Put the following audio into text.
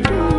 do.